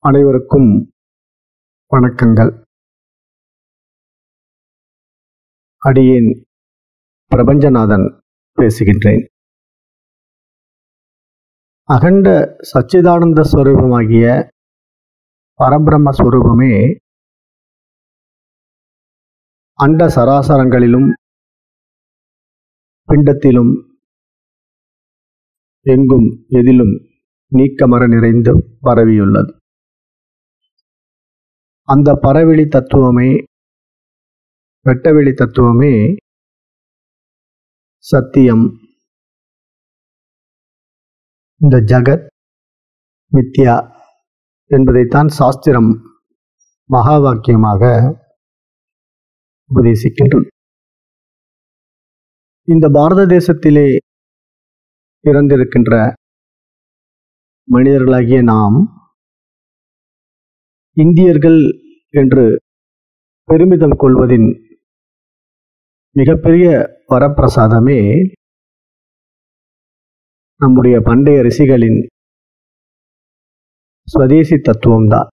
அனைவருக்கும் வணக்கங்கள். அடியேன் பிரபஞ்சநாதன் பேசுகின்றேன். அகண்ட சச்சிதானந்த ஸ்வரூபமாகிய பரபிரம்ம ஸ்வரூபமே அண்ட சராசரங்களிலும் பிண்டத்திலும் எங்கும் எதிலும் நீக்கமர நிறைந்து பரவியுள்ளது. அந்த பறவெளி தத்துவமே வெட்டவெளி தத்துவமே சத்தியம். இந்த ஜகத் மித்யா என்பதைத்தான் சாஸ்திரம் மகா வாக்கியமாக உபதேசிக்கின்றது. இந்த பாரத தேசத்திலே பிறந்திருக்கின்ற மனிதர்களாகிய நாம் இந்தியர்கள் என்று பெருமிதம் கொள்வதின் மிகப்பெரிய வரப்பிரசாதமே நம்முடைய பண்டைய ரிஷிகளின் ஸ்வதேசி தத்துவம்தான்.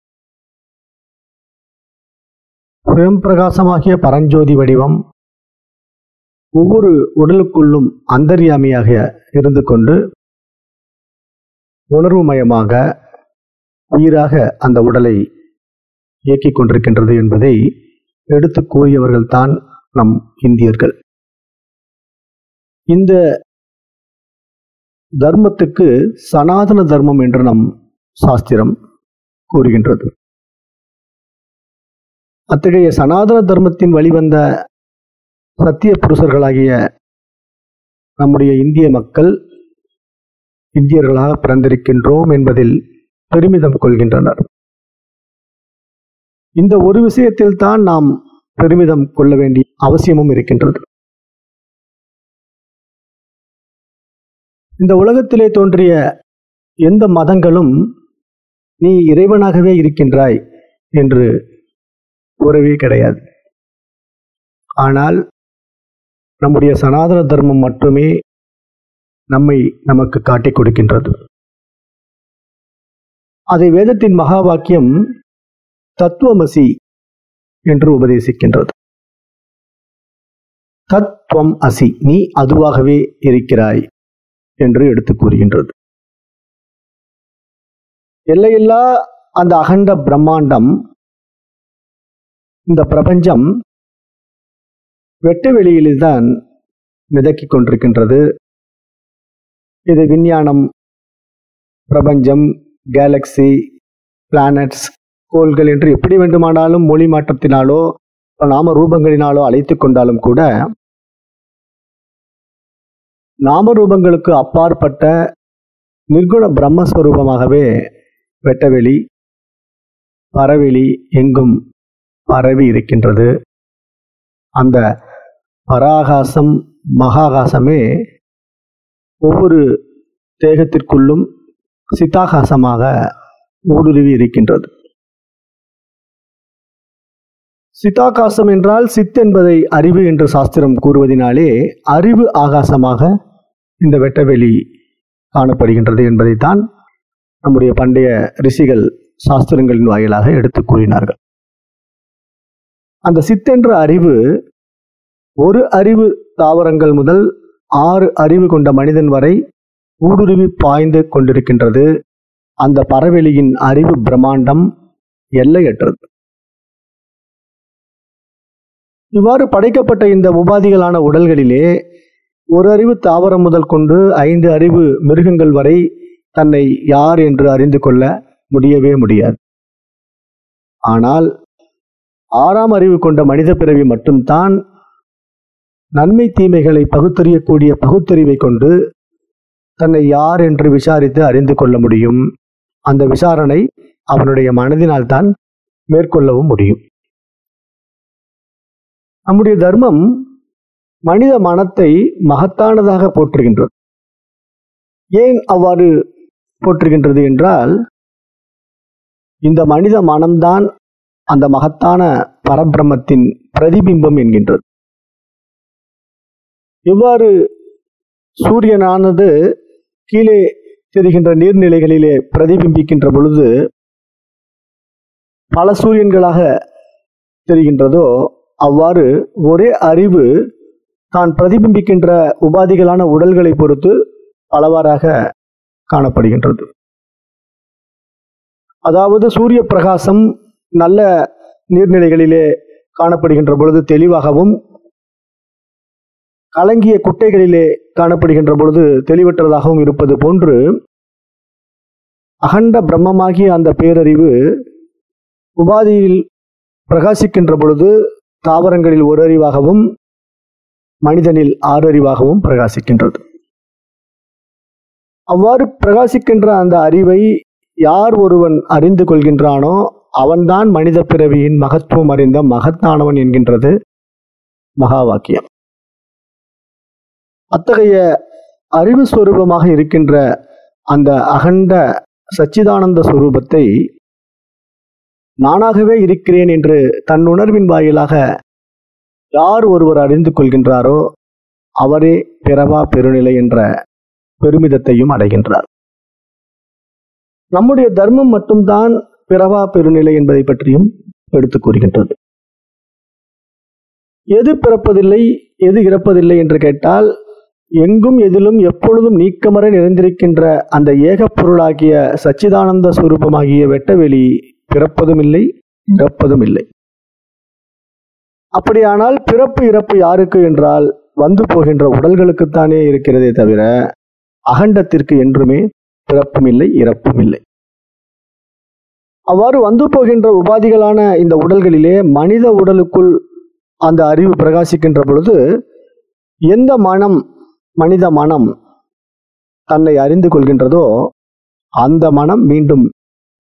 சுயம் பிரகாசமாகிய பரஞ்சோதி வடிவம் ஒவ்வொரு உடலுக்குள்ளும் அந்தர்யாமியாக இருந்து கொண்டு உணர்வுமயமாக உயிராக அந்த உடலை இயக்கிக் கொண்டிருக்கின்றது என்பதை எடுத்து கூறியவர்கள்தான் நம் இந்தியர்கள். இந்த தர்மத்துக்கு சனாதன தர்மம் என்று நம் சாஸ்திரம் கூறுகின்றது. அத்தகைய சனாதன தர்மத்தின் வழிவந்த சத்திய புருஷர்களாகிய நம்முடைய இந்திய மக்கள் இந்தியர்களாக பிறந்திருக்கின்றோம் என்பதில் பெருமிதம் கொள்கின்றனர். இந்த ஒரு விஷயத்தில் தான் நாம் பெருமிதம் கொள்ள வேண்டிய அவசியமும் இருக்கின்றது. இந்த உலகத்திலே தோன்றிய எந்த மதங்களும் நீ இறைவனாகவே இருக்கின்றாய் என்று கூறவே கிடையாது. ஆனால் நம்முடைய சனாதன தர்மம் மட்டுமே நம்மை நமக்கு காட்டிக் கொடுக்கின்றது. அதை வேதத்தின் மகா வாக்கியம் தத்துவமசி என்று உபதேசிக்கின்றது. தத்துவம் அசி நீ அதுவாகவே இருக்கிறாய் என்று எடுத்து கூறுகின்றது. எல்லையில்லா அந்த அகண்ட பிரம்மாண்டம் இந்த பிரபஞ்சம் வெட்டு வெளியில்தான் மிதக்கிக் கொண்டிருக்கின்றது. இது விஞ்ஞானம் பிரபஞ்சம் கேலக்சி பிளானட்ஸ் கோள்கள் என்று எப்படி வேண்டுமானாலும் மொழி மாற்றத்தினாலோ நாம ரூபங்களினாலோ அழைத்து கொண்டாலும் கூட நாம ரூபங்களுக்கு அப்பாற்பட்ட நிர்குண பிரம்மஸ்வரூபமாகவே வெட்டவெளி பரவெளி எங்கும் பரவி இருக்கின்றது. அந்த பராகாசம் மகாகாசமே ஒவ்வொரு தேகத்திற்குள்ளும் சித்தாகாசமாக ஊடுருவி இருக்கின்றது. சித்தாகாசம் என்றால் சித் என்பதை அறிவு என்று சாஸ்திரம் கூறுவதினாலே அறிவு ஆகாசமாக இந்த வெட்டவெளி காணப்படுகின்றது என்பதைத்தான் நம்முடைய பண்டைய ரிஷிகள் சாஸ்திரங்களின் வாயிலாக எடுத்து கூறினார்கள். அந்த சித்தென்ற அறிவு ஒரு அறிவு தாவரங்கள் முதல் ஆறு அறிவு கொண்ட மனிதன் வரை ஊடுருவி பாய்ந்து கொண்டிருக்கின்றது. அந்த பறவெளியின் அறிவு பிரம்மாண்டம் எல்லையற்றது. இவ்வாறு படைக்கப்பட்ட இந்த உபாதிகளான உடல்களிலே ஒரு அறிவு தாவரம் முதல் கொண்டு ஐந்து அறிவு மிருகங்கள் வரை தன்னை யார் என்று அறிந்து கொள்ள முடியவே முடியாது. ஆனால் ஆறாம் அறிவு கொண்ட மனித பிறவி மட்டும்தான் நன்மை தீமைகளை பகுத்தறியக்கூடிய பகுத்தறிவை கொண்டு தன்னை யார் என்று விசாரித்து அறிந்து கொள்ள முடியும். அந்த விசாரணை அவனுடைய மனதினால் தான் மேற்கொள்ளவும் முடியும். நம்முடைய தர்மம் மனித மனத்தை மகத்தானதாக போற்றுகின்றது. ஏன் அவ்வாறு போற்றுகின்றது என்றால் இந்த மனித மனம்தான் அந்த மகத்தான பரபிரமத்தின் பிரதிபிம்பம் என்கின்றது. இவ்வாறு சூரியனானது கீழே தெரிகின்ற நீர்நிலைகளிலே பிரதிபிம்பிக்கின்ற பொழுது பல சூரியன்களாக தெரிகின்றதோ அவ்வாறு ஒரே அறிவு தான் பிரதிபிம்பிக்கின்ற உபாதிகளான உடல்களை பொறுத்து பலவாறாக காணப்படுகின்றது. அதாவது சூரிய பிரகாசம் நல்ல நீர்நிலைகளிலே காணப்படுகின்ற பொழுது தெளிவாகவும் கலங்கிய குட்டைகளிலே காணப்படுகின்ற பொழுது தெளிவற்றதாகவும் இருப்பது போன்று அகண்ட பிரம்மமாகிய அந்த பேரறிவு உபாதியில் பிரகாசிக்கின்ற பொழுது தாவரங்களில் ஒரு அறிவாகவும் மனிதனில் ஆறு அறிவாகவும் பிரகாசிக்கின்றது. அவ்வாறு பிரகாசிக்கின்ற அந்த அறிவை யார் ஒருவன் அறிந்து கொள்கின்றானோ அவன்தான் மனித பிறவியின் மகத்துவம் அறிந்த மகத்தானவன் என்கின்றது மகா வாக்கியம். அத்தகைய அறிவு ஸ்வரூபமாக இருக்கின்ற அந்த அகண்ட சச்சிதானந்த சுரூபத்தை நானாகவே இருக்கிறேன் என்று தன் உணர்வின் வாயிலாக யார் ஒருவர் அறிந்து கொள்கின்றாரோ அவரே பிறவா பெருநிலை என்ற பெருமிதத்தையும் அடைகின்றார். நம்முடைய தர்மம் மட்டும்தான் பிறவா பெருநிலை என்பதை பற்றியும் எடுத்து கூறுகின்றது. எது பிறப்பதில்லை எது இறப்பதில்லை என்று கேட்டால் எங்கும் எதிலும் எப்பொழுதும் நீக்கமர நிறைந்திருக்கின்ற அந்த ஏகப் பொருளாகிய சச்சிதானந்த சுரூபமாகிய வெட்டவெளி பிறப்பதும் இல்லை இறப்பதும் இல்லை அப்படியானால் பிறப்பு இறப்பு யாருக்கு என்றால் வந்து போகின்ற உடல்களுக்குத்தானே இருக்கிறதே தவிர அகண்டத்திற்கு என்றுமே பிறப்பும் இல்லை இறப்பும் இல்லை அவ்வாறு வந்து போகின்ற உபாதிகளான இந்த உடல்களிலே மனித உடலுக்குள் அந்த அறிவு பிரகாசிக்கின்ற பொழுது எந்த மனம் மனித மனம் தன்னை அறிந்து கொள்கின்றதோ அந்த மனம் மீண்டும்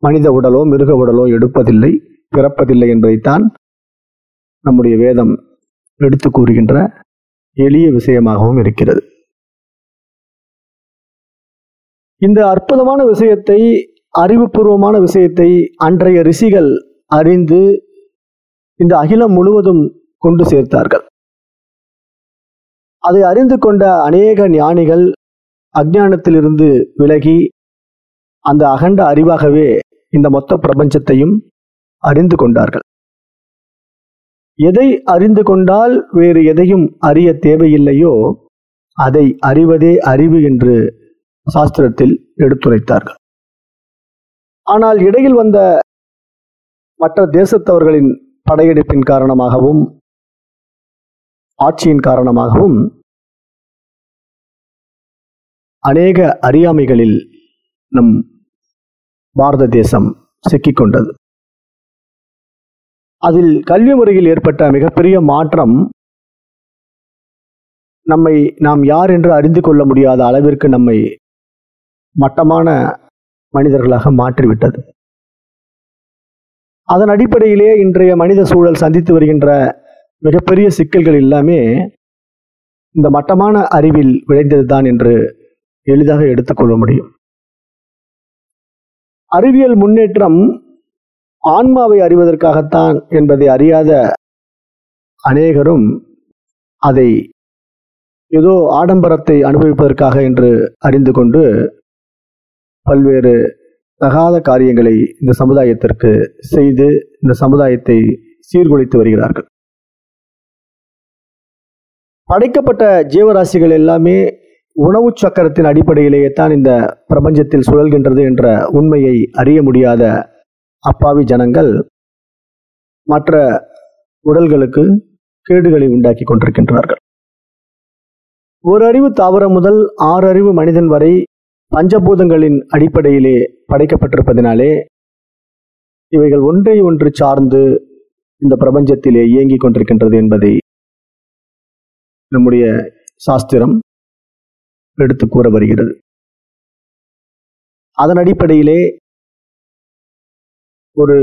மனித உடலோ மிருக உடலோ எடுப்பதில்லை பிறப்பதில்லை என்பதைத்தான் நம்முடைய வேதம் எடுத்து கூறுகின்ற எளிய விஷயமாகவும் இருக்கிறது. இந்த அற்புதமான விஷயத்தை அறிவுபூர்வமான விஷயத்தை அன்றைய ரிஷிகள் அறிந்து இந்த அகிலம் முழுவதும் கொண்டு சேர்த்தார்கள். அதை அறிந்து கொண்ட அநேக ஞானிகள் அஜானத்திலிருந்து விலகி அந்த அகண்ட அறிவாகவே இந்த மொத்த பிரபஞ்சத்தையும் அறிந்து கொண்டார்கள். எதை அறிந்து கொண்டால் வேறு எதையும் அறிய தேவையில்லையோ அதை அறிவதே அறிவு என்று சாஸ்திரத்தில் எடுத்துரைத்தார்கள். ஆனால் இடையில் வந்த மற்ற தேசத்தவர்களின் படையெடுப்பின் காரணமாகவும் ஆட்சியின் காரணமாகவும் அநேக அறியாமைகளில் நம் பாரத தேசம் சிக்கிக்கொண்டது. அதில் கல்வி முறையில் ஏற்பட்ட மிகப்பெரிய மாற்றம் நம்மை நாம் யார் என்று அறிந்து கொள்ள முடியாத அளவிற்கு நம்மை மட்டமான மனிதர்களாக மாற்றிவிட்டது. அதன் அடிப்படையிலே இன்றைய மனித சூழல் சந்தித்து வருகின்ற மிகப்பெரிய சிக்கல்கள் எல்லாமே இந்த மட்டமான அறிவில் விளைந்ததுதான் என்று எளிதாக எடுத்துக்கொள்ள முடியும். அறிவியல் முன்னேற்றம் ஆன்மாவை அறிவதற்காகத்தான் என்பதை அறியாத அநேகரும் அதை ஏதோ ஆடம்பரத்தை அனுபவிப்பதற்காக என்று அறிந்து கொண்டு பல்வேறு தகாத காரியங்களை இந்த சமுதாயத்திற்கு செய்து இந்த சமுதாயத்தை சீர்குலைத்து வருகிறார்கள். படைக்கப்பட்ட ஜீவராசிகள் எல்லாமே உணவு சக்கரத்தின் அடிப்படையிலேயே தான் இந்த பிரபஞ்சத்தில் சுழல்கின்றது என்ற உண்மையை அறிய முடியாத அப்பாவி ஜனங்கள் மற்ற உடல்களுக்கு கேடுகளை உண்டாக்கி கொண்டிருக்கின்றார்கள். ஒரு அறிவு தாவரம் முதல் ஆறு அறிவு மனிதன் வரை பஞ்சபூதங்களின் அடிப்படையிலே படைக்கப்பட்டிருப்பதினாலே இவைகள் ஒன்றை ஒன்று சார்ந்து இந்த பிரபஞ்சத்திலே இயங்கிக் கொண்டிருக்கின்றது என்பதை நம்முடைய சாஸ்திரம் எடுத்து கூற வருகிறது. அதன் அடிப்படையிலே ஒரு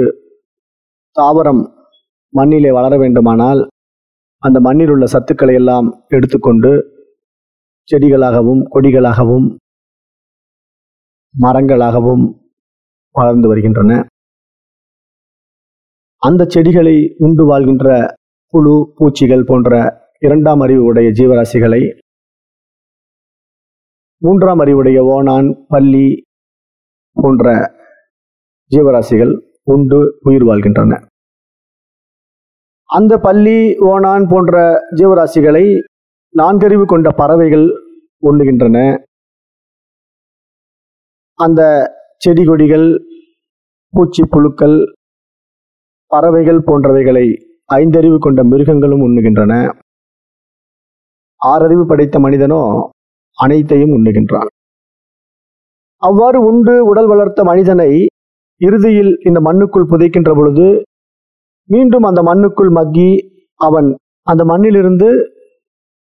தாவரம் மண்ணிலே வளர வேண்டுமானால் அந்த மண்ணில் உள்ள சத்துக்களை எல்லாம் எடுத்துக்கொண்டு செடிகளாகவும் கொடிகளாகவும் மரங்களாகவும் வளர்ந்து வருகின்றன. அந்த செடிகளை உண்டு வாழ்கின்ற புழு பூச்சிகள் போன்ற இரண்டாம் அறிவு உடைய ஜீவராசிகளை மூன்றாம் அறிவுடைய ஓணான் பள்ளி போன்ற ஜீவராசிகள் உண்டு உயிர் வாழ்கின்றன. அந்த பள்ளி ஓணான் போன்ற ஜீவராசிகளை நான்கறிவு கொண்ட பறவைகள் உண்ணுகின்றன. அந்த செடி கொடிகள் பூச்சி புழுக்கள் பறவைகள் போன்றவைகளை ஐந்தறிவு கொண்ட மிருகங்களும் உண்ணுகின்றன. ஆறறிவு படைத்த மனிதனோ அனைத்தையும் உண்ணுகின்றான் அவ்வாறு உண்டு உடல் வளர்த்த மனிதனை இறுதியில் இந்த மண்ணுக்குள் புதைக்கின்ற பொழுது மீண்டும் அந்த மண்ணுக்குள் மக்கி அவன் அந்த மண்ணிலிருந்து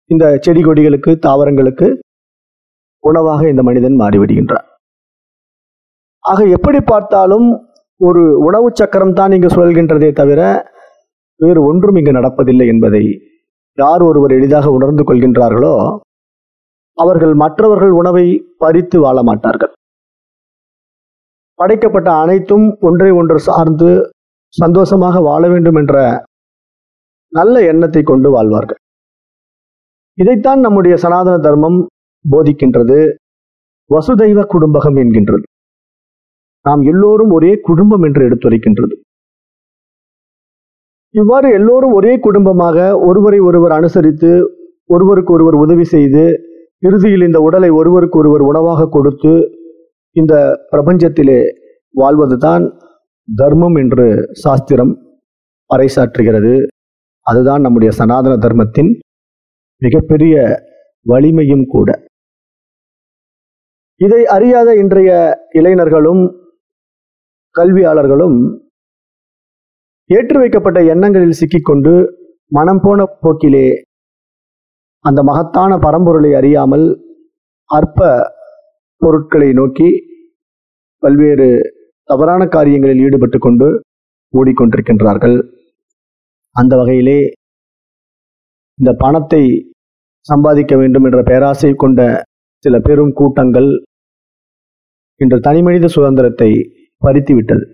இந்த செடி கொடிகளுக்கு தாவரங்களுக்கு உணவாக இந்த மனிதன் மாறிவிடுகின்றான். ஆக எப்படி பார்த்தாலும் ஒரு உணவு சக்கரம் தான் இங்கு சுழல்கின்றதே தவிர வேறு ஒன்றும் இங்கு நடப்பதில்லை என்பதை யார் ஒருவர் எளிதாக உணர்ந்து கொள்கின்றார்களோ அவர்கள் மற்றவர்கள் உணவை பறித்து வாழ மாட்டார்கள். படைக்கப்பட்ட அனைத்தும் ஒன்றை ஒன்று சார்ந்து சந்தோஷமாக வாழ வேண்டும் என்ற நல்ல எண்ணத்தை கொண்டு வாழ்வார்கள். இதைத்தான் நம்முடைய சனாதன தர்மம் போதிக்கின்றது. வசுதைவ குடும்பகம் என்கின்றது. நாம் எல்லோரும் ஒரே குடும்பம் என்று எடுத்துரைக்கின்றது. இவ்வாறு எல்லோரும் ஒரே குடும்பமாக ஒருவரை ஒருவர் அனுசரித்து ஒருவருக்கு ஒருவர் உதவி செய்து இறுதியில் இந்த உடலை ஒருவருக்கு ஒருவர் உணவாக கொடுத்து இந்த பிரபஞ்சத்திலே வாழ்வதுதான் தர்மம் என்று சாஸ்திரம் பறைசாற்றுகிறது. அதுதான் நம்முடைய சனாதன தர்மத்தின் மிகப்பெரிய வலிமையும் கூட. இதை அறியாத இன்றைய இளைஞர்களும் கல்வியாளர்களும் ஏற்றி வைக்கப்பட்ட எண்ணங்களில் சிக்கிக்கொண்டு மனம் போன போக்கிலே அந்த மகத்தான பரம்பொருளை அறியாமல் அற்ப பொருட்களை நோக்கி பல்வேறு தவறான காரியங்களில் ஈடுபட்டு கொண்டு ஓடிக்கொண்டிருக்கின்றார்கள். அந்த வகையிலே இந்த பணத்தை சம்பாதிக்க வேண்டும் என்ற பேராசை கொண்ட சில பெரும் கூட்டங்கள் இன்று தனிமனித சுதந்திரத்தை பறித்துவிட்டது.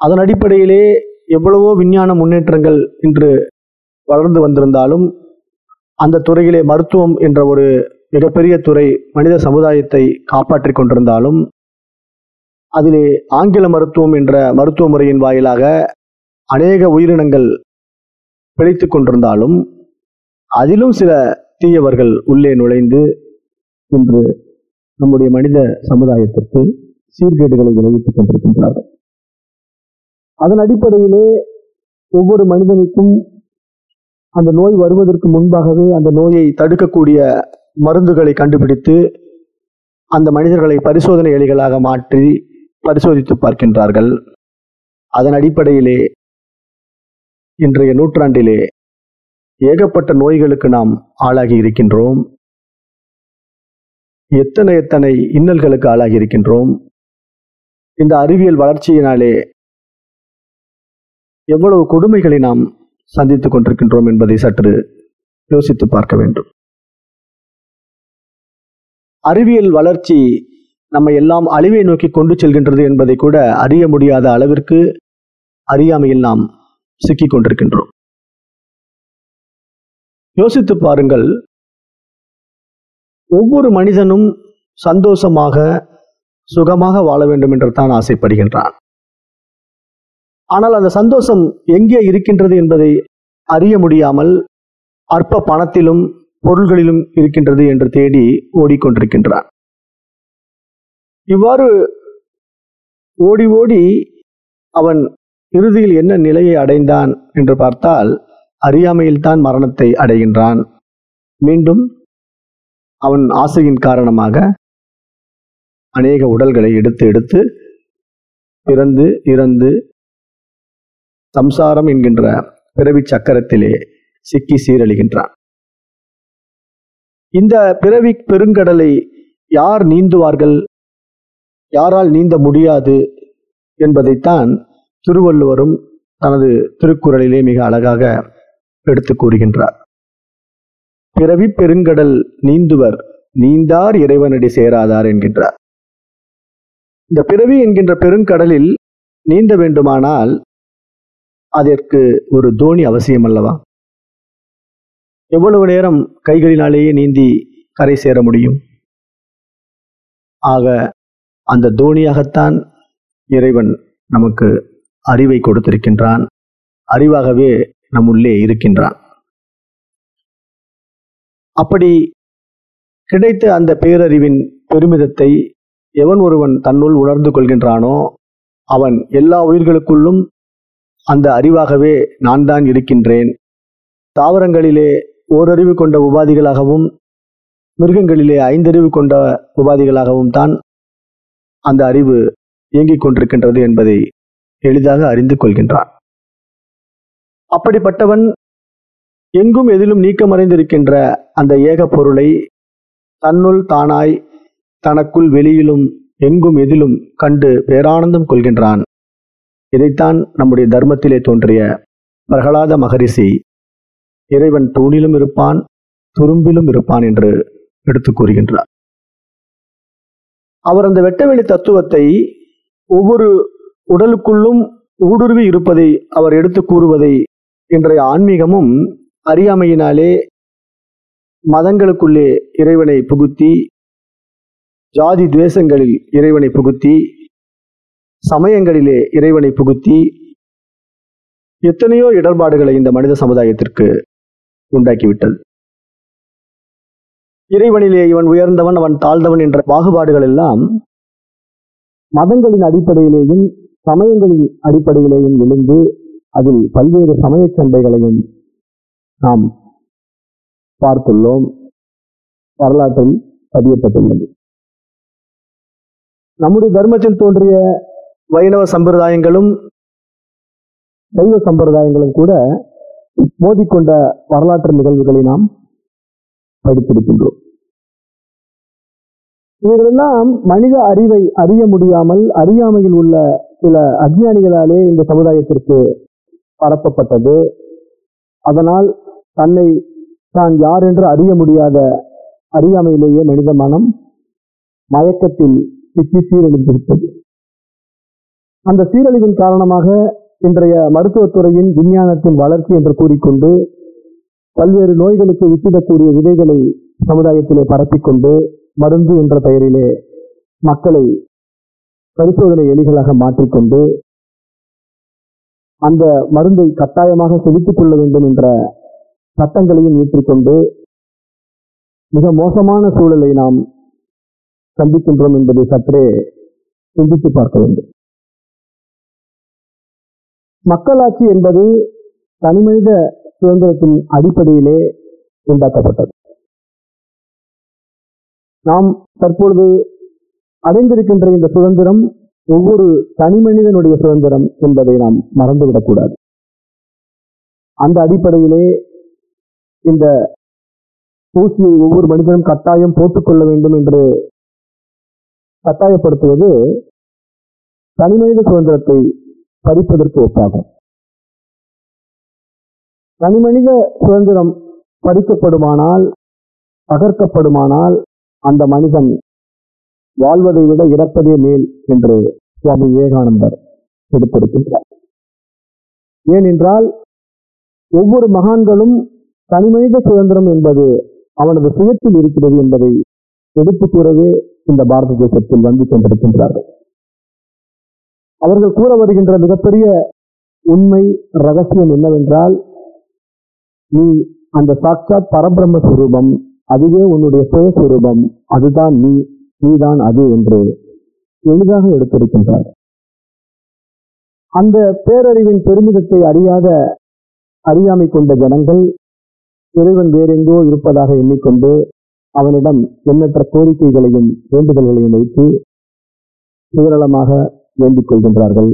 அதன் அடிப்படையிலே எவ்வளவோ விஞ்ஞான முன்னேற்றங்கள் இன்று வளர்ந்து வந்திருந்தாலும் அந்த துறையிலே மருத்துவம் என்ற ஒரு மிகப்பெரிய துறை மனித சமுதாயத்தை காப்பாற்றிக் கொண்டிருந்தாலும் அதிலே ஆங்கில மருத்துவம் என்ற மருத்துவ முறையின் வாயிலாக அநேக உயிரினங்கள் பிழைத்துக் கொண்டிருந்தாலும் அதிலும் சில தீயவர்கள் உள்ளே நுழைந்து இன்று நம்முடைய மனித சமுதாயத்திற்கு சீர்கேடுகளை விளைவித்துக் கொண்டிருக்கின்றார்கள். அதன் அடிப்படையிலே ஒவ்வொரு மனிதனுக்கும் அந்த நோய் வருவதற்கு முன்பாகவே அந்த நோயை தடுக்கக்கூடிய மருந்துகளை கண்டுபிடித்து அந்த மனிதர்களை பரிசோதனை எலிகளாக மாற்றி பரிசோதித்து பார்க்கின்றார்கள். அதன் அடிப்படையிலே இன்றைய நூற்றாண்டிலே ஏகப்பட்ட நோய்களுக்கு நாம் ஆளாகி இருக்கின்றோம். எத்தனை எத்தனை இன்னல்களுக்கு ஆளாகி இருக்கின்றோம். இந்த அறிவியல் வளர்ச்சியினாலே எவ்வளவு கொடுமைகளை நாம் சந்தித்துக் கொண்டிருக்கின்றோம் என்பதை சற்று யோசித்து பார்க்க வேண்டும். அறிவியல் வளர்ச்சி நம்ம எல்லாம் அழிவை நோக்கி கொண்டு செல்கின்றது என்பதை கூட அறிய முடியாத அளவிற்கு அறியாமையில் நாம் சிக்கிக் கொண்டிருக்கின்றோம். யோசித்து பாருங்கள். ஒவ்வொரு மனிதனும் சந்தோஷமாக சுகமாக வாழ வேண்டும் என்று தான் ஆசைப்படுகின்றான். ஆனால் அந்த சந்தோஷம் எங்கே இருக்கின்றது என்பதை அறிய முடியாமல் அற்ப பணத்திலும் பொருள்களிலும் இருக்கின்றது என்று தேடி ஓடிக்கொண்டிருக்கின்றான் இவ்வாறு ஓடி ஓடி அவன் இறுதியில் என்ன நிலையை அடைந்தான் என்று பார்த்தால் அறியாமையில்தான் மரணத்தை அடைகின்றான். மீண்டும் அவன் ஆசையின் காரணமாக அநேக உடல்களை எடுத்து எடுத்து பிறந்து இறந்து சம்சாரம் என்கின்ற பிறவி சக்கரத்திலே சிக்கி சீரழிகின்றான். இந்த பிறவி பெருங்கடலை யார் நீந்துவார்கள்? யாரால் நீந்த முடியாது என்பதைத்தான் திருவள்ளுவரும் தனது திருக்குறளிலே மிக அழகாக எடுத்து கூறுகின்றார். பிறவி பெருங்கடல் நீந்துவர் நீந்தார் இறைவனடி சேராதார் என்கின்றார். இந்த பிறவி என்கின்ற பெருங்கடலில் நீந்த வேண்டுமானால் அதற்கு ஒரு தோணி அவசியம் அல்லவா எவ்வளவு நேரம் கைகளினாலேயே நீந்தி கரை சேர முடியும்? ஆக அந்த தோணியாகத்தான் இறைவன் நமக்கு அறிவை கொடுத்திருக்கின்றான். அறிவாகவே நம்முள்ளே இருக்கின்றான். அப்படி கிடைத்த அந்த பேரறிவின் பெருமிதத்தை எவன் ஒருவன் தன்னுள் உணர்ந்து கொள்கின்றானோ அவன் எல்லா உயிர்களுக்குள்ளும் அந்த அறிவாகவே நான் தான் இருக்கின்றேன். தாவரங்களிலே ஓரறிவு கொண்ட உபாதிகளாகவும் மிருகங்களிலே ஐந்தறிவு கொண்ட உபாதிகளாகவும் தான் அந்த அறிவு இயங்கிக் கொண்டிருக்கின்றது என்பதை எளிதாக அறிந்து கொள்கின்றான். அப்படிப்பட்டவன் எங்கும் எதிலும் நீக்கமறைந்திருக்கின்ற அந்த ஏக பொருளை தன்னுள் தானாய் தனக்குள் வெளியிலும் எங்கும் எதிலும் கண்டு பேரானந்தம் கொள்கின்றான். இதைத்தான் நம்முடைய தர்மத்திலே தோன்றிய பிரகலாத மகரிஷி இறைவன் தூணிலும் இருப்பான் துரும்பிலும் இருப்பான் என்று எடுத்து கூறுகின்றார். அவர் அந்த வெட்டவெளி தத்துவத்தை ஒவ்வொரு உடலுக்குள்ளும் ஊடுருவி இருப்பதை அவர் எடுத்து கூறுவதை இன்றைய ஆன்மீகமும் அறியாமையினாலே மதங்களுக்குள்ளே இறைவனை புகுத்தி ஜாதி துவேஷங்களில் இறைவனை புகுத்தி சமயங்களிலே இறைவனை புகுத்தி எத்தனையோ இடர்பாடுகளை இந்த மனித சமுதாயத்திற்கு உண்டாக்கிவிட்டது. இறைவனிலே இவன் உயர்ந்தவன் அவன் தாழ்ந்தவன் என்ற பாகுபாடுகள் எல்லாம் மதங்களின் அடிப்படையிலேயும் சமயங்களின் அடிப்படையிலேயும் எழுந்து அதில் பல்வேறு சமய சண்டைகளையும் நாம் பார்த்துள்ளோம். வரலாற்றில் பதியப்பட்டுள்ளது. நம்முடைய தர்மத்தில் தோன்றிய வைணவ சம்பிரதாயங்களும் தெய்வ சம்பிரதாயங்களும் கூட மோதிக்கொண்ட வரலாற்று நிகழ்வுகளை நாம் படித்திருக்கின்றோம். இவர்களெல்லாம் மனித அறிவை அறிய முடியாமல் அறியாமையில் உள்ள சில அஜ்ஞானிகளாலே இந்த சமுதாயத்திற்கு பரப்பப்பட்டது. அதனால் தன்னை தான் யார் என்று அறிய முடியாத அறியாமையிலேயே மனித மனம் மயக்கத்தில் சிக்கி சீரழிந்திருப்பது அந்த சீரழிவின் காரணமாக இன்றைய மருத்துவத்துறையின் விஞ்ஞானத்தின் வளர்ச்சி என்று கூறிக்கொண்டு பல்வேறு நோய்களுக்கு வித்திடக்கூடிய விதைகளை சமுதாயத்திலே பரப்பிக்கொண்டு மருந்து என்ற பெயரிலே மக்களை பரிசோதனை எலிகளாக மாற்றிக்கொண்டு அந்த மருந்தை கட்டாயமாக செலுத்திக் கொள்ள வேண்டும் என்ற சட்டங்களையும் ஏற்றிக்கொண்டு மிக மோசமான சூழலை நாம் சந்திக்கின்றோம் என்பதை சற்றே சிந்தித்து பார்க்க வேண்டும். மக்களாட்சி என்பது தனிமனித சுதந்திரத்தின் அடிப்படையிலே உண்டாக்கப்பட்டது. நாம் தற்பொழுது அடைந்திருக்கின்ற இந்த சுதந்திரம் ஒவ்வொரு தனி மனிதனுடைய சுதந்திரம் என்பதை நாம் மறந்துவிடக்கூடாது. அந்த அடிப்படையிலே இந்த ஊசியை ஒவ்வொரு மனிதனும் கட்டாயம் போட்டுக்கொள்ள வேண்டும் என்று கட்டாயப்படுத்துவது தனிமனித சுதந்திரத்தை பறிப்பதற்கு ஒப்பாகும். தனிமனித சுதந்திரம் பறிக்கப்படுமானால் தகர்க்கப்படுமானால் அந்த மனிதன் வாழ்வதை விட இறப்பதே மேல் என்று சுவாமி விவேகானந்தர் எடுத்திருக்கின்றார். ஏனென்றால் ஒவ்வொரு மகான்களும் தனிமனித சுதந்திரம் என்பது அவனது சுயத்தில் இருக்கிறது என்பதை எடுத்து கூறவே இந்த பாரத தேசத்தில் வந்து கொண்டிருக்கின்றார்கள். அவர்கள் கூற வருகின்ற மிகப்பெரிய உண்மை ரகசியம் என்னவென்றால் நீ அந்த சாட்சாத் பரபிரம்ம சுரூபம் அதுவே உன்னுடைய சுயஸ்வரூபம் அதுதான் நீ நீதான் அது என்று எளிதாக எடுத்திருக்கின்றார். அந்த பேரறிவின் பெருமிதத்தை அறியாத அறியாமை கொண்ட ஜனங்கள் இறைவன் வேறெங்கோ இருப்பதாக எண்ணிக்கொண்டு அவனிடம் எண்ணற்ற கோரிக்கைகளையும் வேண்டுதல்களையும் வைத்து சுயநலமாக வேண்டிக் கொள்கின்றார்கள்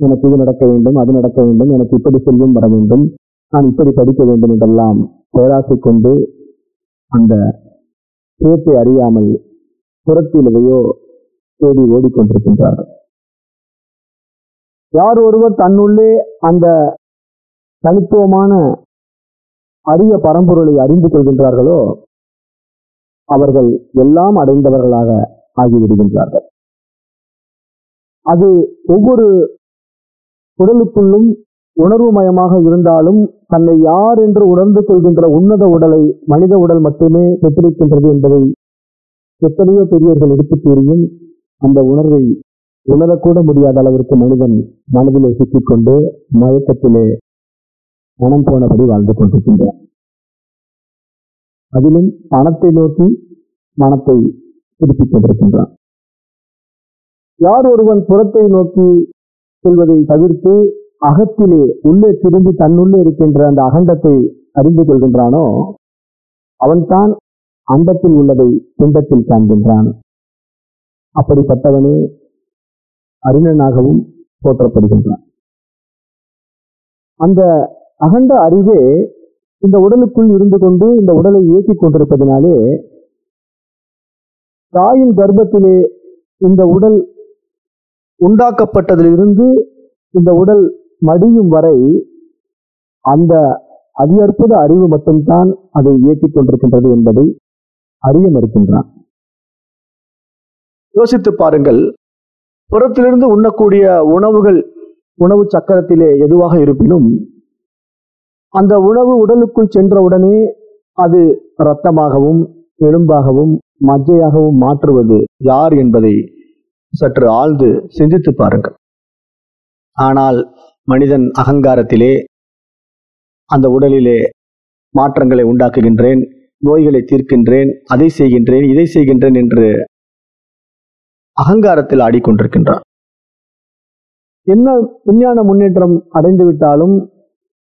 எனக்கு இது நடக்க வேண்டும் அது நடக்க வேண்டும் எனக்கு இப்படி செல்வம் வர வேண்டும் நான் இப்படி படிக்க வேண்டும் என்றெல்லாம் பேராசை கொண்டு அந்த சுயத்தை அறியாமல் புறத்திலேயோ தேடி ஓடிக்கொண்டிருக்கின்றார். யார் ஒருவர் தன்னுள்ளே அந்த தனித்துவமான அரிய பரம்பொருளை அறிந்து கொள்கின்றார்களோ அவர்கள் எல்லாம் அடைந்தவர்களாக ஆகிவிடுகின்றார்கள். அது ஒவ்வொரு உடலுக்குள்ளும் உணர்வுமயமாக இருந்தாலும் தன்னை யார் என்று உணர்ந்து கொள்கின்ற உன்னத உடலை மனித உடல் மட்டுமே பெற்றிருக்கின்றது என்பதை எத்தனையோ பெரியவர்கள் எடுத்து கூறியும் அந்த உணர்வை உணரக்கூட முடியாத அளவிற்கு மனிதன் மனதிலே சிக்கிக்கொண்டு மயக்கத்திலே மனம் போனபடி வாழ்ந்து கொண்டிருக்கின்றான். அதிலும் பணத்தை நோக்கி மனத்தை திருப்பிக் கொண்டிருக்கின்றான். யார் ஒருவன் புறத்தை நோக்கி செல்வதை தவிர்த்து அகத்திலே உள்ளே திரும்பி தன்னுள்ளே இருக்கின்ற அந்த அகண்டத்தை அறிந்து கொள்கின்றானோ அவன்தான் அண்டத்தில் உள்ளதை பிண்டத்தில் காண்கின்றான். அப்படிப்பட்டவனே அறிஞனாகவும் போற்றப்படுகின்றான். அந்த அகண்ட அறிவே இந்த உடலுக்குள் இருந்து கொண்டு இந்த உடலை இயக்கிக் கொண்டிருப்பதனாலே தாயின் கர்ப்பத்திலே இந்த உடல் உண்டாக்கப்பட்டதிலிருந்து இந்த உடல் மடியும் வரை அந்த அதி அற்புத அறிவு மட்டும்தான் அதை இயக்கிக் கொண்டிருக்கின்றது என்பதை அறிய மறுக்கின்றான். யோசித்து பாருங்கள் புறத்திலிருந்து உண்ணக்கூடிய உணவுகள் உணவு சக்கரத்திலே எதுவாக இருப்பினும் அந்த உணவு உடலுக்குள் சென்றவுடனே அது இரத்தமாகவும் எலும்பாகவும் மஜ்ஜையாகவும் மாற்றுவது யார் என்பதை சற்று ஆழ்ந்து சிந்தித்து பாருங்கள். ஆனால் மனிதன் அகங்காரத்திலே அந்த உடலிலே மாற்றங்களை உண்டாக்குகின்றேன் நோய்களை தீர்க்கின்றேன் அதை செய்கின்றேன் இதை செய்கின்றேன் என்று அகங்காரத்தில் ஆடிக்கொண்டிருக்கின்றான். என்ன விஞ்ஞான முன்னேற்றம் அடைந்து விட்டாலும்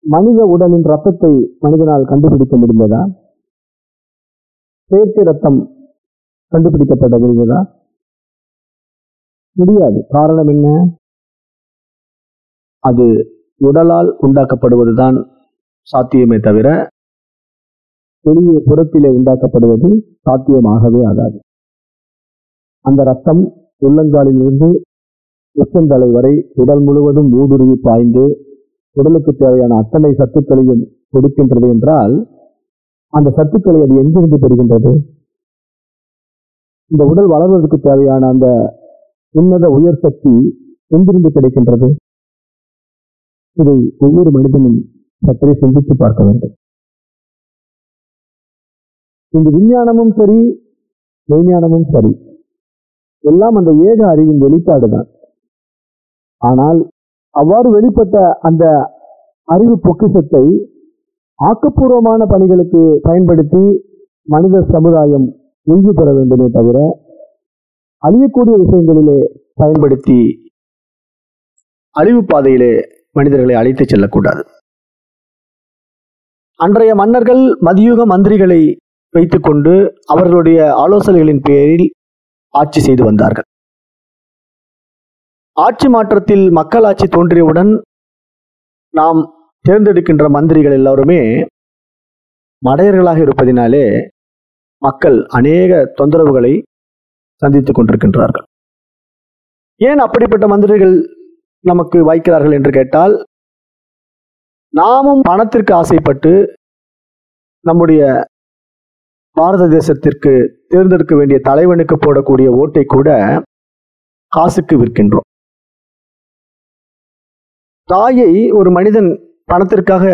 மனித உடலின் ரத்தத்தை மனிதனால் கண்டுபிடிக்க முடிந்ததா? செயற்கை ரத்தம் கண்டுபிடிக்கப்பட முடிந்ததா? முடியாது. காரணம் என்ன? அது உடலால் உண்டாக்கப்படுவதுதான் சாத்தியமே தவிர வெளியே புறத்திலே உண்டாக்கப்படுவது சாத்தியமாகவே ஆகாது. அந்த ரத்தம் உள்ளங்காலிலிருந்து உச்சந்தலை வரை உடல் முழுவதும் ஊடுருவி பாய்ந்து உடலுக்கு தேவையான அத்தனை சத்துக்களையும் கொடுக்கின்றது என்றால் அந்த சத்துக்களை அது எங்கிருந்து பெறுகின்றது? இந்த உடல் வளர்வதற்கு தேவையான அந்த உன்னத உயர் சக்தி எங்கிருந்து கிடைக்கின்றது? இதை ஒவ்வொரு மனிதனும் சற்றே சிந்தித்து பார்க்க வேண்டும். இந்த விஞ்ஞானமும் சரி மெய்ஞானமும் சரி. எல்லாம் அந்த ஏக அறிவின் வெளிப்பாடுதான். ஆனால் அவ்வாறு வெளிப்பட்ட அந்த அறிவு பொக்கிசத்தை ஆக்கப்பூர்வமான பணிகளுக்கு பயன்படுத்தி மனித சமுதாயம் உய்வு பெற வேண்டுமே தவிர அழியக்கூடிய விஷயங்களிலே பயன்படுத்தி அழிவு பாதையிலே மனிதர்களை அழைத்துச் செல்லக்கூடாது. அன்றைய மன்னர்கள் மதியுக மந்திரிகளை வைத்துக்கொண்டு அவர்களுடைய ஆலோசனைகளின் பேரில் ஆட்சி செய்து வந்தார்கள். ஆட்சி மாற்றத்தில் மக்கள் ஆட்சி தோன்றியவுடன் நாம் தேர்ந்தெடுக்கின்ற மந்திரிகள் எல்லாருமே மடையர்களாக இருப்பதினாலே மக்கள் அநேக தொந்தரவுகளை சந்தித்துக் கொண்டிருக்கின்றார்கள். ஏன் அப்படிப்பட்ட மந்திரிகள் நமக்கு வாய்க்கிறார்கள் என்று கேட்டால் நாமும் பணத்திற்கு ஆசைப்பட்டு நம்முடைய பாரத தேசத்திற்கு தேர்ந்தெடுக்க வேண்டிய தலைவனுக்கு போடக்கூடிய ஓட்டை கூட காசுக்கு விற்கின்றோம். தாயை ஒரு மனிதன் பணத்திற்காக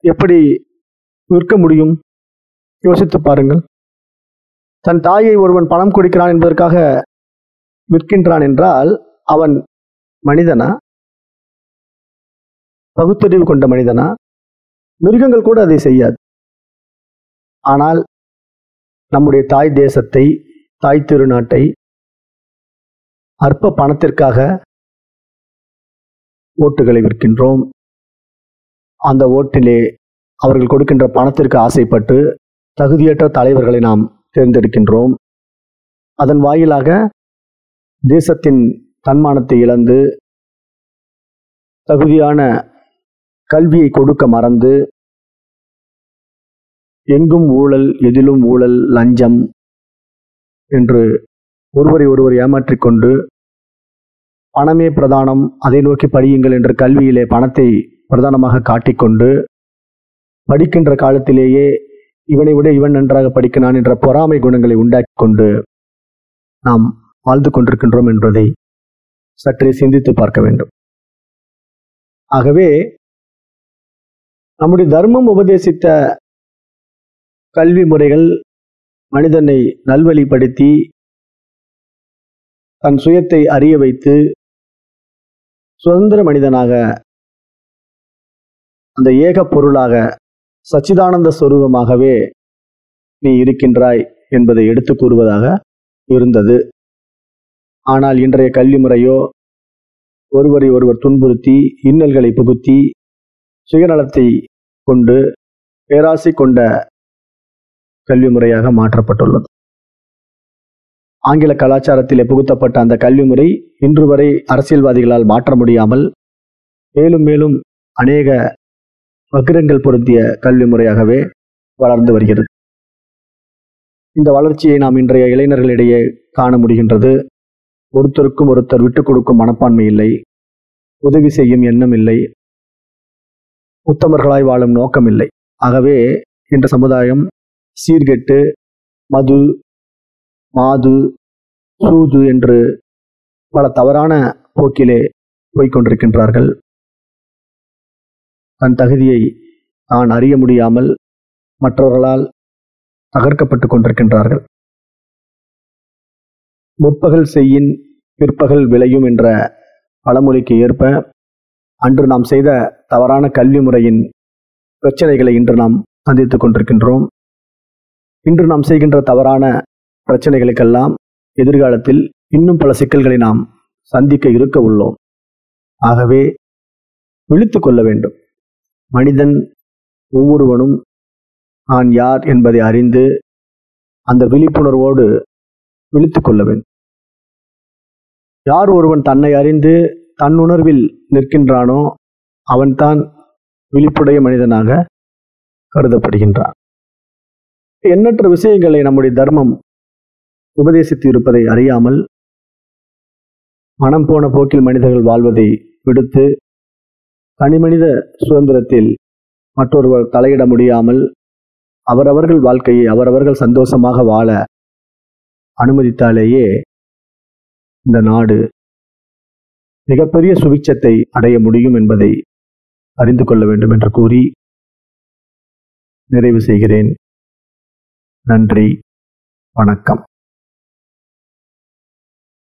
எப்படி விற்க முடியும்? யோசித்து பாருங்கள். தன் தாயை ஒருவன் பணம் கொடுக்கிறான் என்பதற்காக விற்கின்றான் என்றால் அவன் மனிதனா? பகுத்தறிவு கொண்ட மனிதனா? மிருகங்கள் கூட அதை செய்யாது. ஆனால் நம்முடைய தாய் தேசத்தை தாய் திருநாட்டை அற்ப பணத்திற்காக ஓட்டுகளை விற்கின்றோம். அந்த ஓட்டிலே அவர்கள் கொடுக்கின்ற பணத்திற்கு ஆசைப்பட்டு தகுதியற்ற தலைவர்களை நாம் தேர்ந்தெடுக்கின்றோம். அதன் வாயிலாக தேசத்தின் தன்மானத்தை இழந்து தகுதியான கல்வியை கொடுக்க மறந்து எங்கும் ஊழல் எதிலும் ஊழல் லஞ்சம் என்று ஒருவரை ஒருவர் ஏமாற்றிக்கொண்டு பணமே பிரதானம் அதை நோக்கி படியுங்கள் என்று கல்வியிலே பணத்தை பிரதானமாக காட்டிக்கொண்டு படிக்கின்ற காலத்திலேயே இவனை விட இவன் நன்றாக படிக்கிறான் என்ற பொறாமை குணங்களை உண்டாக்கி கொண்டு நாம் வாழ்ந்து கொண்டிருக்கின்றோம் என்பதை சற்றே சிந்தித்து பார்க்க வேண்டும். ஆகவே நம்முடைய தர்மம் உபதேசித்த கல்வி முறைகள் மனிதனை நல்வழிப்படுத்தி தன் சுயத்தை அறிய வைத்து சுதந்திர மனிதனாக அந்த ஏக பொருளாக சச்சிதானந்த ஸ்வரூபமாகவே நீ இருக்கின்றாய் என்பதை எடுத்து கூறுவதாக இருந்தது. ஆனால் இன்றைய கல்வி முறையோ ஒருவரை ஒருவர் துன்புறுத்தி இன்னல்களை புகுத்தி சுயநலத்தை கொண்டு பேராசை கொண்ட கல்வி முறையாக மாற்றப்பட்டுள்ளது. ஆங்கில கலாச்சாரத்திலே புகுத்தப்பட்ட அந்த கல்வி முறை இன்று வரை அரசியல்வாதிகளால் மாற்ற முடியாமல் மேலும் மேலும் அநேக வக்கிரங்கள் பொருத்திய கல்வி முறையாகவே வளர்ந்து வருகிறது. இந்த வளர்ச்சியை நாம் இன்றைய இளைஞர்களிடையே காண முடிகின்றது. ஒருத்தருக்கும் ஒருத்தர் விட்டுக் கொடுக்கும் மனப்பான்மை இல்லை. உதவி செய்யும் எண்ணம் இல்லை. உத்தமர்களாய் வாழும் நோக்கம் இல்லை. ஆகவே இன்ற சமுதாயம் சீர்கெட்டு மது மாது சூது என்று பல தவறான போக்கிலே போய்கொண்டிருக்கின்றார்கள் தன் தகுதியை தான் அறிய முடியாமல் மற்றவர்களால் தகர்க்கப்பட்டு கொண்டிருக்கின்றார்கள். முற்பகல் செய்யின் பிற்பகல் விளையும் என்ற பழமொழிக்கு ஏற்ப அன்று நாம் செய்த தவறான கல்வி முறையின் பிரச்சனைகளை இன்று நாம் சந்தித்துக் கொண்டிருக்கின்றோம். இன்று நாம் செய்கின்ற தவறான பிரச்சனைகளுக்கெல்லாம் எதிர்காலத்தில் இன்னும் பல சிக்கல்களை நாம் சந்திக்க இருக்க உள்ளோம். ஆகவே விழித்து கொள்ள வேண்டும். மனிதன் ஒவ்வொருவனும் நான் யார் என்பதை அறிந்து அந்த விழிப்புணர்வோடு விழித்து கொள்ள வேண்டும். யார் ஒருவன் தன்னை அறிந்து தன் உணர்வில் நிற்கின்றானோ அவன்தான் விழிப்புடைய மனிதனாக கருதப்படுகின்றான். எண்ணற்ற விஷயங்களை நம்முடைய தர்மம் உபதேசித்து இருப்பதை அறியாமல் மனம் போன போக்கில் மனிதர்கள் வாழ்வதை விடுத்து தனிமனித சுதந்திரத்தில் மற்றொருவர் தலையிட முடியாமல் அவரவர்கள் வாழ்க்கையை அவரவர்கள் சந்தோஷமாக வாழ அனுமதித்தாலேயே இந்த நாடு மிகப்பெரிய சுபிட்சத்தை அடைய முடியும் என்பதை அறிந்து கொள்ள வேண்டும் என்று கூறி நிறைவு செய்கிறேன். நன்றி. வணக்கம்.